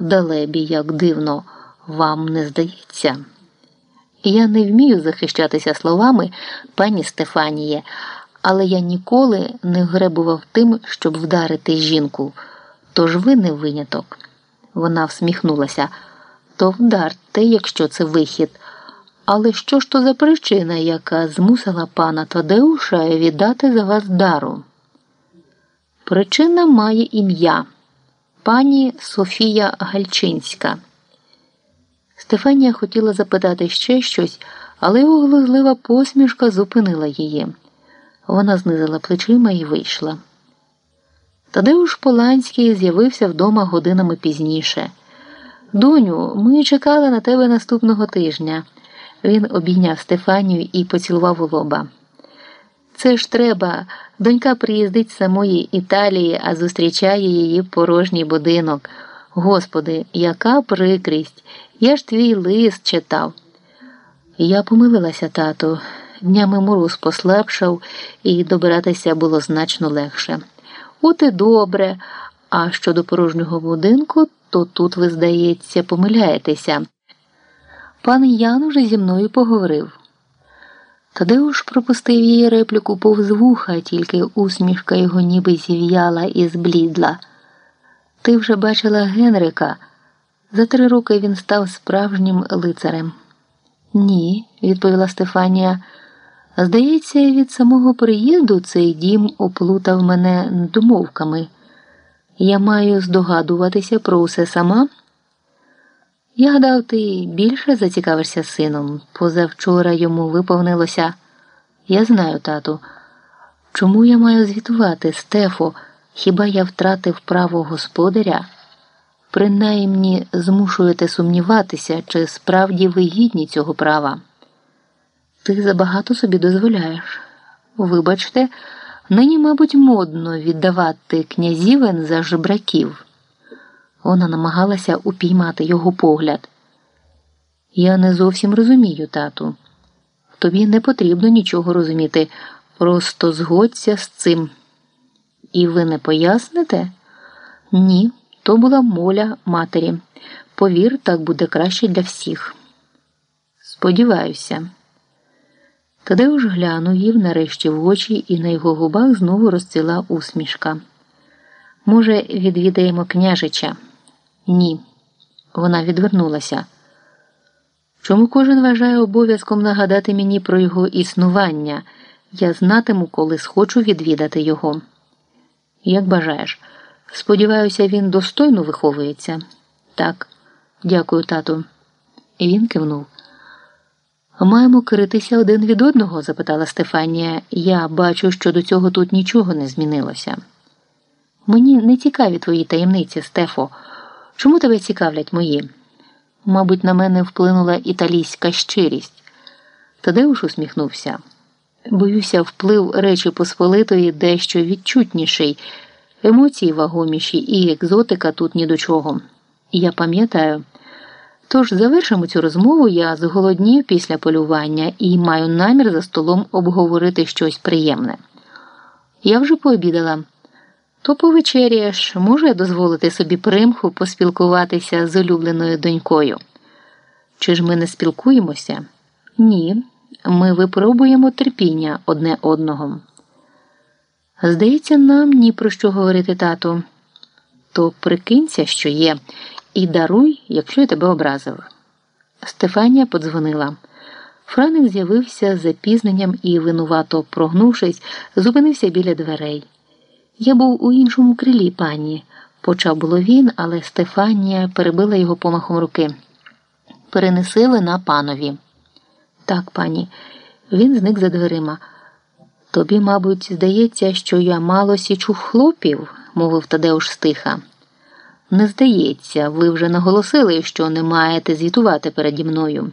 Далебі, як дивно, вам не здається. Я не вмію захищатися словами, пані Стефаніє, але я ніколи не гребував тим, щоб вдарити жінку. Тож ви не виняток. Вона всміхнулася. То вдарте, якщо це вихід. Але що ж то за причина, яка змусила пана Тадеуша віддати за вас дару? Причина має ім'я пані Софія Гальчинська. Стефанія хотіла запитати ще щось, але його глузлива посмішка зупинила її. Вона знизила плечима і вийшла. Тадеуш Поланський з'явився вдома годинами пізніше. Доню, ми чекали на тебе наступного тижня. Він обійняв Стефанію і поцілував у лоба. Це ж треба. Донька приїздить з самої Італії, а зустрічає її порожній будинок. Господи, яка прикрість! Я ж твій лист читав. Я помилилася, тату. Днями мороз послабшав, і добиратися було значно легше. От і добре. А щодо порожнього будинку, то тут, ви, здається, помиляєтеся. Пан Ян уже зі мною поговорив. Тадеуш пропустив її репліку повз вуха, тільки усмішка його ніби зів'яла і зблідла. Ти вже бачила Генрика. За три роки він став справжнім лицарем. Ні, відповіла Стефанія. Здається, від самого приїзду цей дім оплутав мене домовками. Я маю здогадуватися про усе сама. Я гадав, ти більше зацікавишся сином. Позавчора йому виповнилося. Я знаю, тату. Чому я маю звітувати, Стефо? Хіба я втратив право господаря? Принаймні змушуєте сумніватися, чи справді ви гідні цього права. Ти забагато собі дозволяєш. Вибачте, нині, мабуть, модно віддавати князівен за жебраків. Вона намагалася упіймати його погляд. Я не зовсім розумію, тату. Тобі не потрібно нічого розуміти. Просто згодься з цим. І ви не поясните? Ні, то була моля матері. Повір, так буде краще для всіх. Сподіваюся. Тадеуш глянув їв нарешті в очі, і на його губах знову розцвіла усмішка. Може, відвідаємо княжича? Ні. Вона відвернулася. Чому кожен вважає обов'язком нагадати мені про його існування? Я знатиму, коли схочу відвідати його. Як бажаєш. Сподіваюся, він достойно виховується. Так, дякую, тату. І він кивнув. Маємо киритися один від одного? запитала Стефанія. Я бачу, що до цього тут нічого не змінилося. Мені не цікаві твої таємниці, Стефо. Чому тебе цікавлять мої? Мабуть, на мене вплинула італійська щирість. Тадеуш усміхнувся. Боюся, вплив Речі Посполитої дещо відчутніший, емоції вагоміші і екзотика тут ні до чого. Я пам'ятаю. Тож завершимо цю розмову, я зголоднів після полювання і маю намір за столом обговорити щось приємне. Я вже пообідала. То повечеряєш, може дозволити собі примху поспілкуватися з улюбленою донькою. Чи ж ми не спілкуємося? Ні, ми випробуємо терпіння одне одного. Здається, нам ні про що говорити, тату. То прикинься, що є, і даруй, якщо я тебе образив. Стефанія подзвонила. Франик з'явився з запізненням і, винувато прогнувшись, зупинився біля дверей. Я був у іншому крилі, пані, почав було він, але Стефанія перебила його помахом руки. Перенесили на панові. Так, пані, він зник за дверима. Тобі, мабуть, здається, що я мало січу хлопів, мовив Тадеуш стиха. Не здається, ви вже наголосили, що не маєте звітувати переді мною.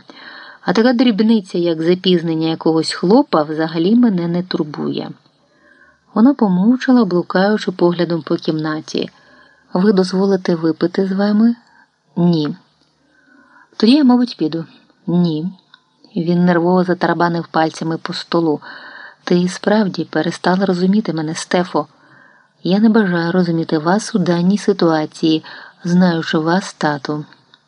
А така дрібниця, як запізнення якогось хлопа, взагалі мене не турбує. Вона помовчала, блукаючи поглядом по кімнаті. Ви дозволите випити з вами? Ні. Тоді я, мабуть, піду. Ні. Він нервово затарабанив пальцями по столу. Ти справді перестала розуміти мене, Стефо. Я не бажаю розуміти вас у даній ситуації, знаючи вас, тату.